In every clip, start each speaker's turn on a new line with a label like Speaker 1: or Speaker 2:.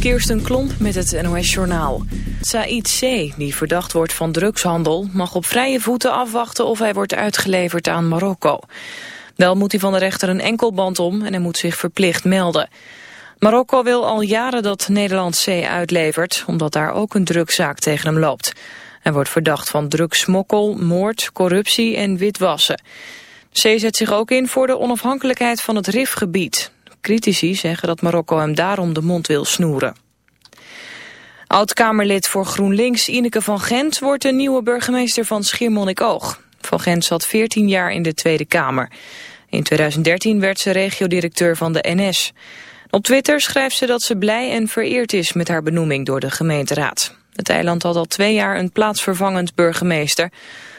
Speaker 1: Kirsten Klomp met het NOS-journaal. Said C., die verdacht wordt van drugshandel... mag op vrije voeten afwachten of hij wordt uitgeleverd aan Marokko. Wel moet hij van de rechter een enkelband om en hij moet zich verplicht melden. Marokko wil al jaren dat Nederland C. uitlevert... omdat daar ook een drugszaak tegen hem loopt. Hij wordt verdacht van drugssmokkel, moord, corruptie en witwassen. C zet zich ook in voor de onafhankelijkheid van het RIF-gebied. Critici zeggen dat Marokko hem daarom de mond wil snoeren. Oud-Kamerlid voor GroenLinks Ineke van Gent wordt de nieuwe burgemeester van Schiermonnikoog. Van Gent zat 14 jaar in de Tweede Kamer. In 2013 werd ze regiodirecteur van de NS. Op Twitter schrijft ze dat ze blij en vereerd is met haar benoeming door de gemeenteraad. Het eiland had al twee jaar een plaatsvervangend burgemeester.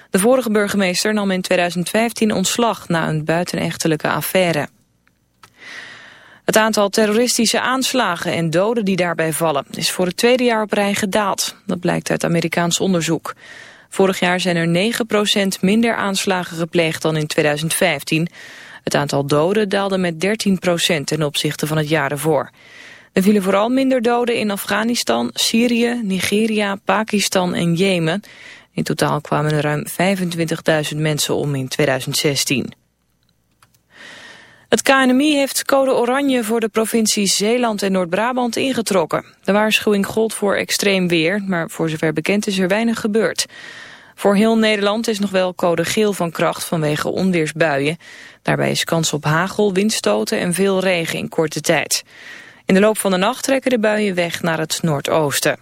Speaker 1: De vorige burgemeester nam in 2015 ontslag na een buitenechtelijke affaire. Het aantal terroristische aanslagen en doden die daarbij vallen is voor het tweede jaar op rij gedaald. Dat blijkt uit Amerikaans onderzoek. Vorig jaar zijn er 9% minder aanslagen gepleegd dan in 2015. Het aantal doden daalde met 13% ten opzichte van het jaar ervoor. Er vielen vooral minder doden in Afghanistan, Syrië, Nigeria, Pakistan en Jemen. In totaal kwamen er ruim 25.000 mensen om in 2016. Het KNMI heeft code oranje voor de provincies Zeeland en Noord-Brabant ingetrokken. De waarschuwing gold voor extreem weer, maar voor zover bekend is er weinig gebeurd. Voor heel Nederland is nog wel code geel van kracht vanwege onweersbuien. Daarbij is kans op hagel, windstoten en veel regen in korte tijd. In de loop van de nacht trekken de buien weg naar het noordoosten.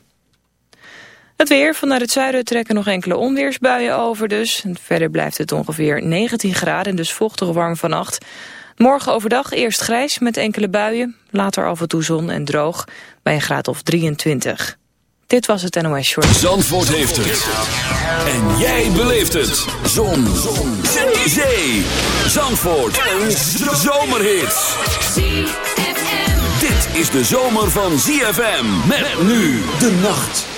Speaker 1: Het weer, vanuit het zuiden trekken nog enkele onweersbuien over dus. verder blijft het ongeveer 19 graden, dus vochtig warm vannacht. Morgen overdag eerst grijs met enkele buien, later af en toe zon en droog bij een graad of 23. Dit was het NOS Short.
Speaker 2: Zandvoort heeft het. En jij beleeft het. Zon. zon. Zee. Zandvoort. Een zomerhit. Dit is de zomer van ZFM. Met nu de nacht.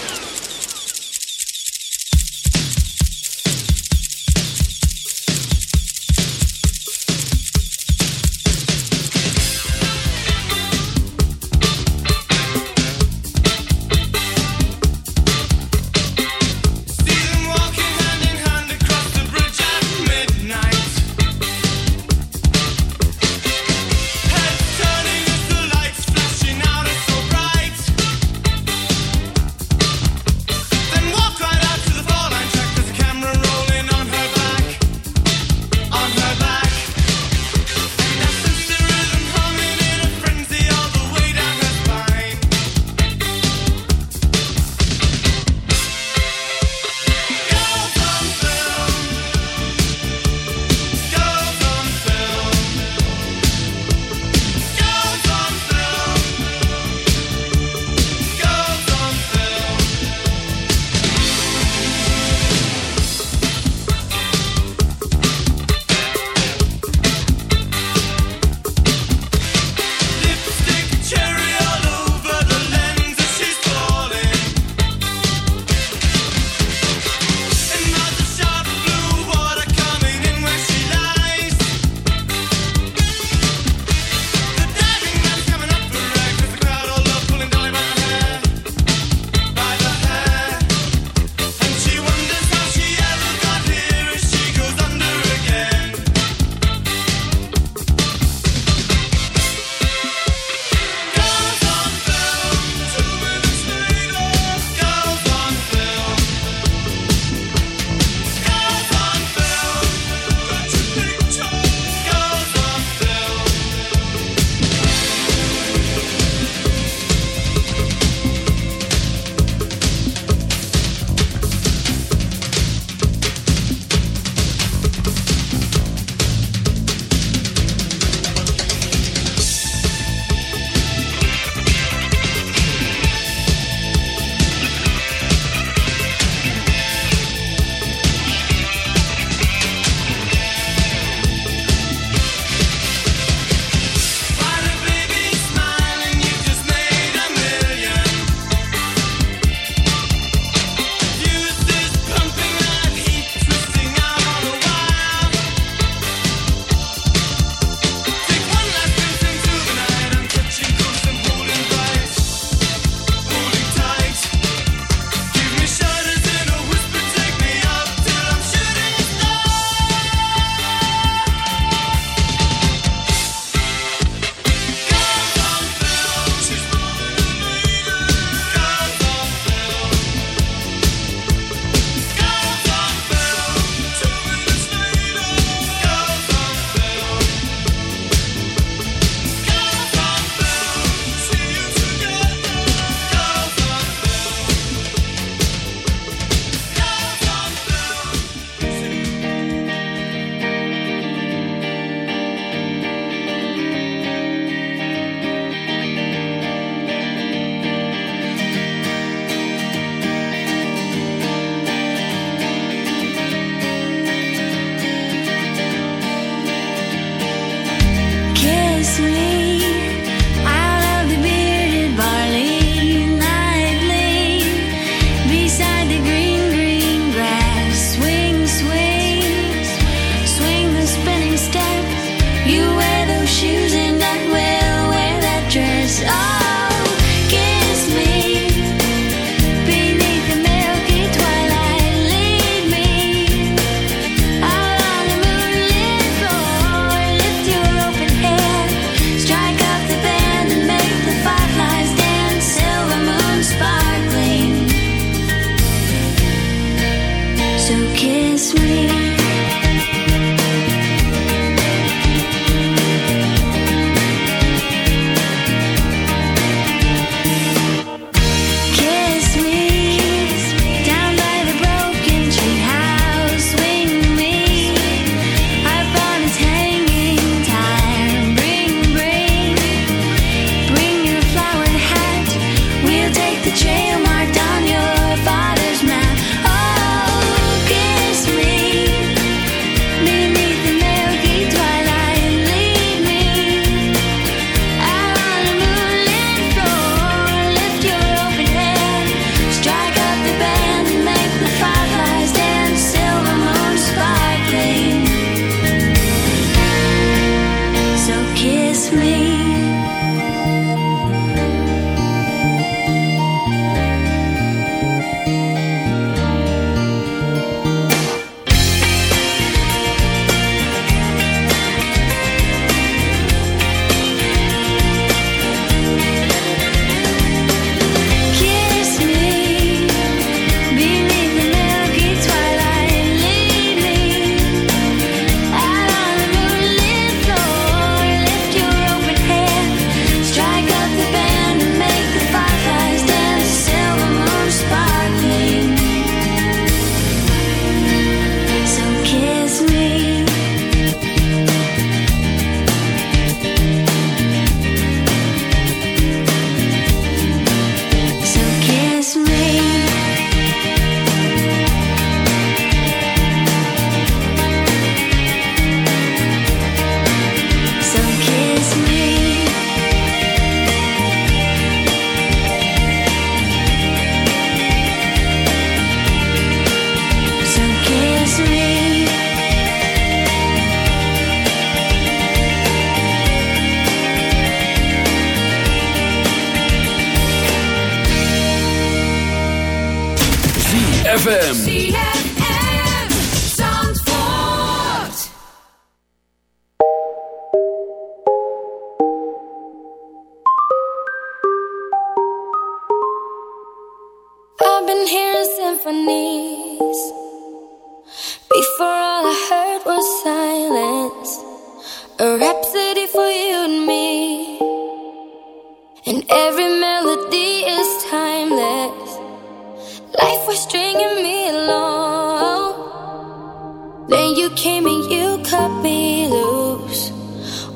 Speaker 3: Then you came and you cut me loose.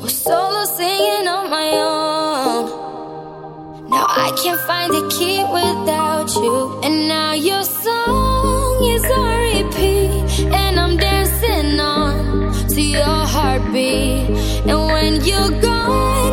Speaker 3: Was solo singing on my
Speaker 4: own. Now I can't find the key without you. And now your song is on repeat. And I'm dancing on to your heartbeat. And when you're gone.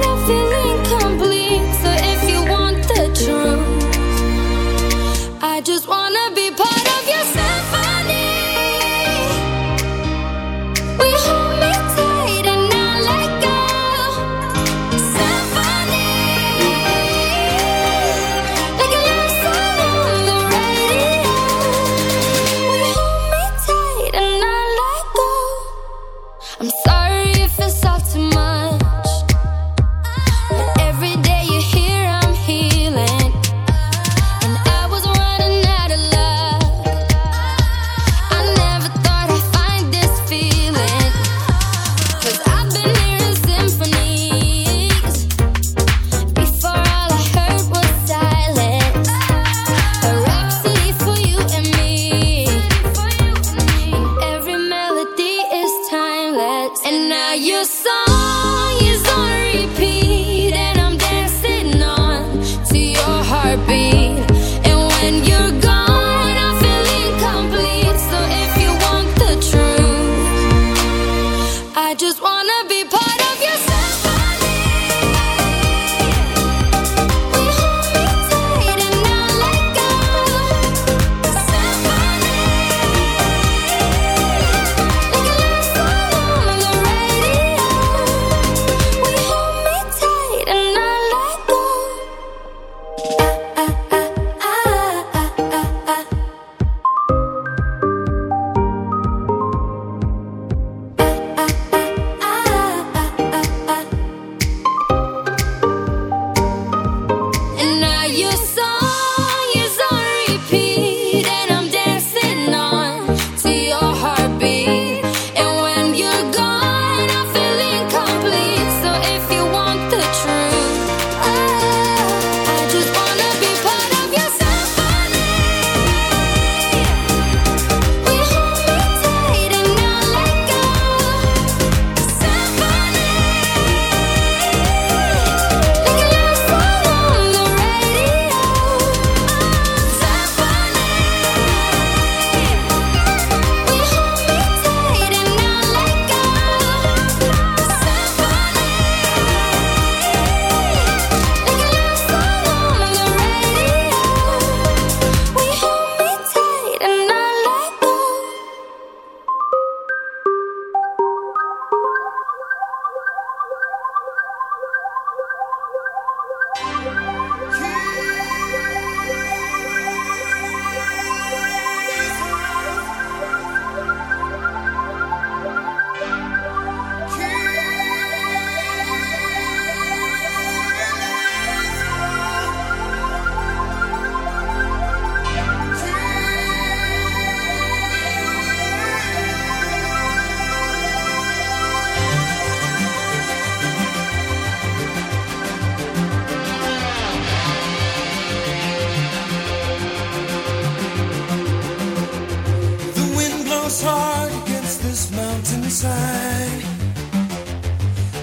Speaker 4: this mountainside,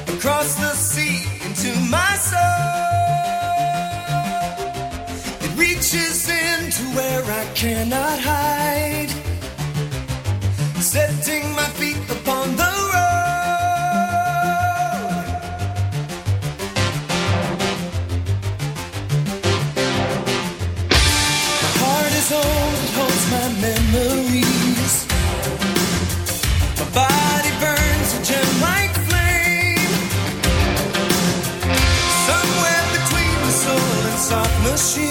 Speaker 4: across the sea into my soul. It reaches into where I
Speaker 5: cannot hide, setting my feet upon the machine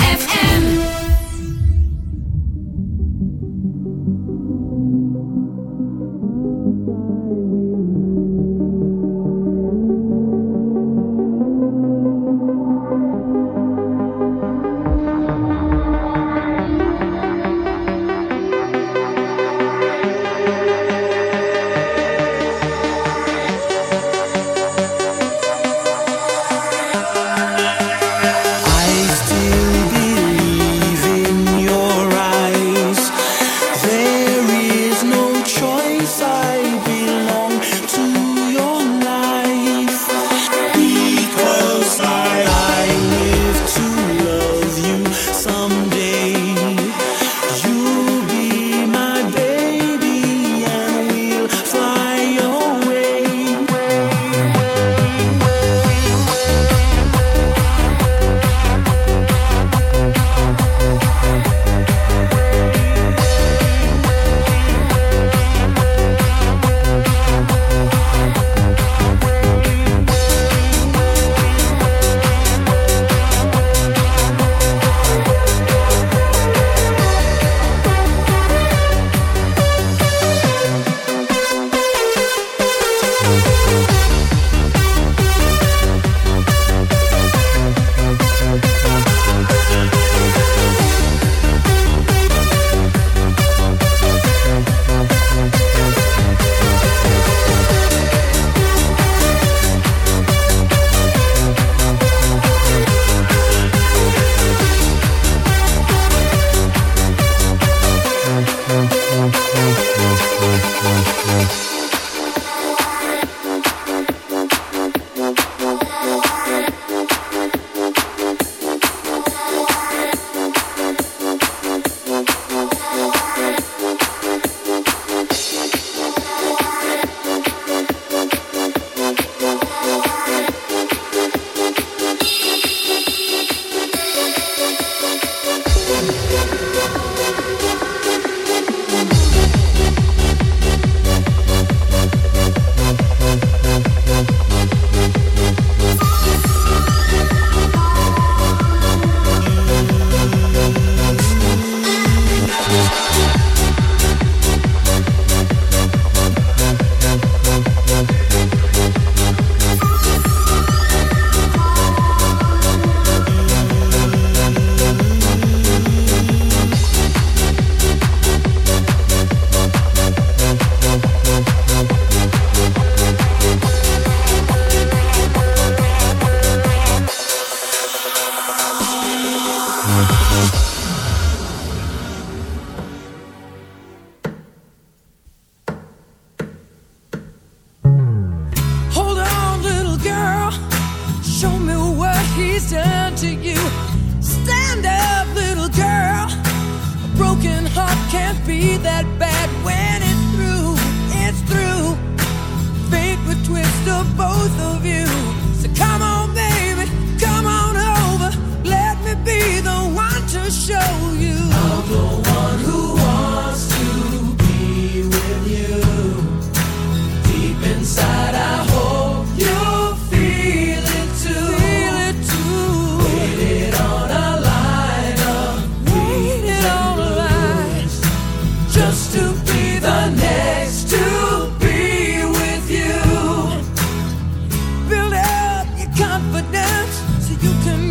Speaker 6: You
Speaker 4: can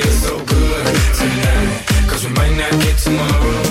Speaker 7: Not get tomorrow.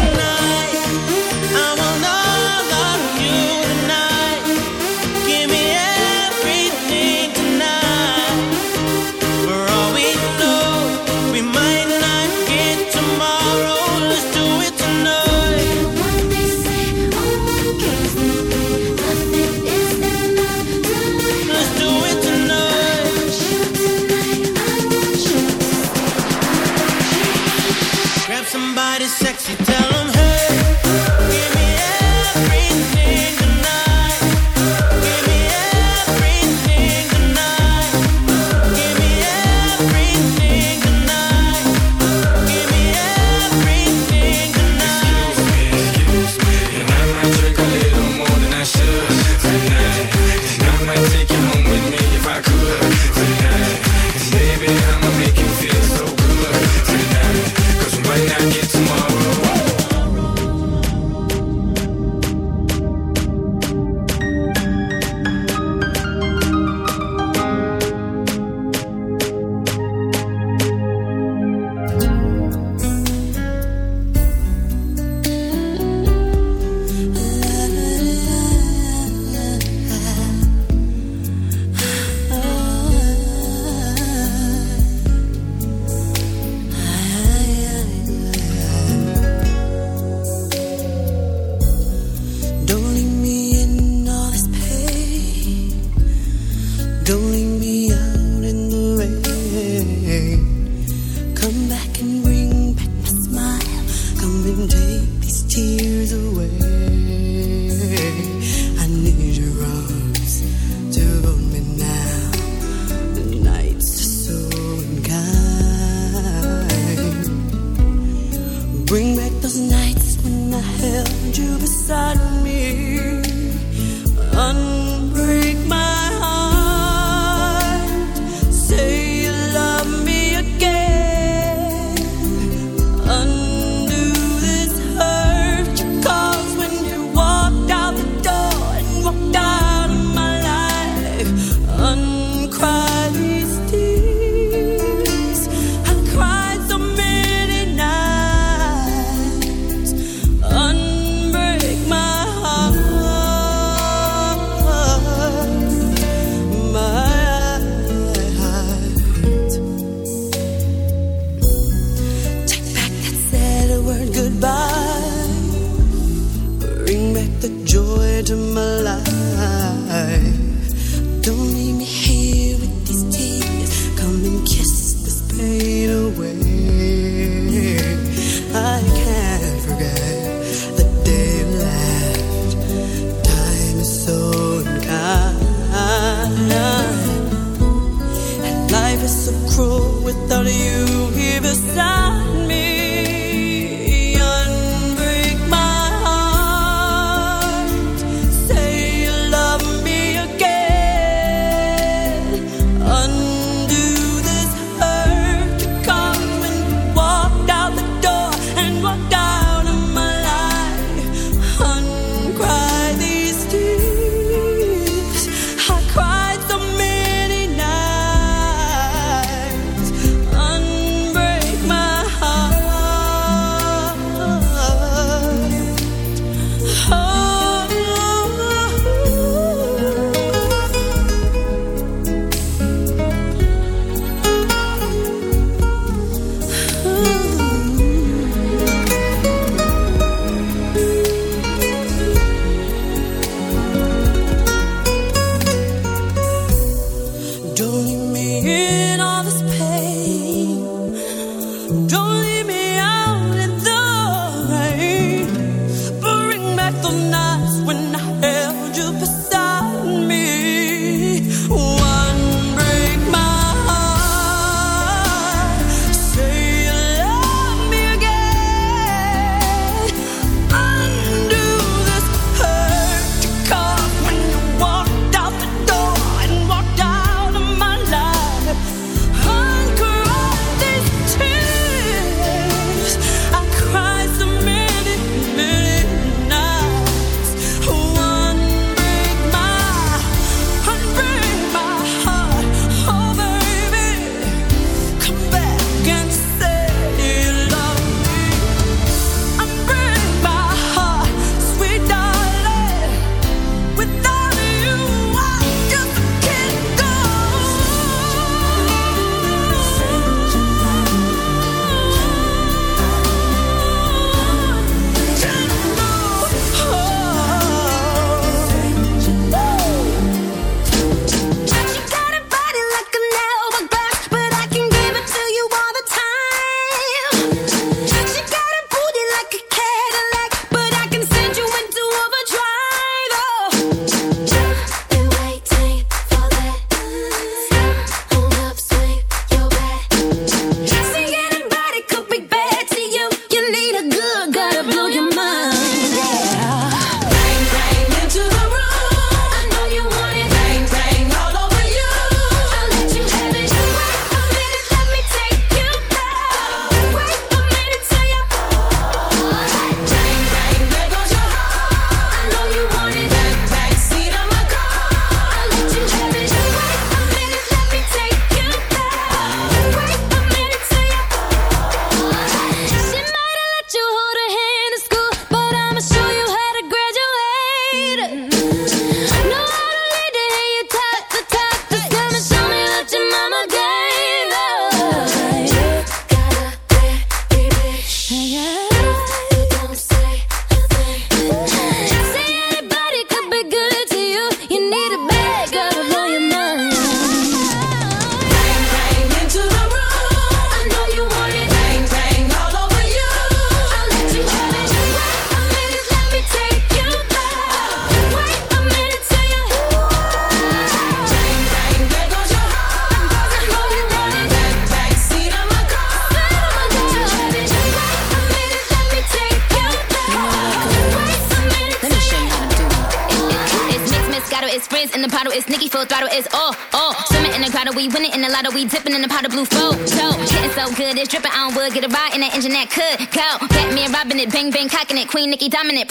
Speaker 8: Dominant,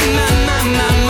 Speaker 3: My, my, my, my,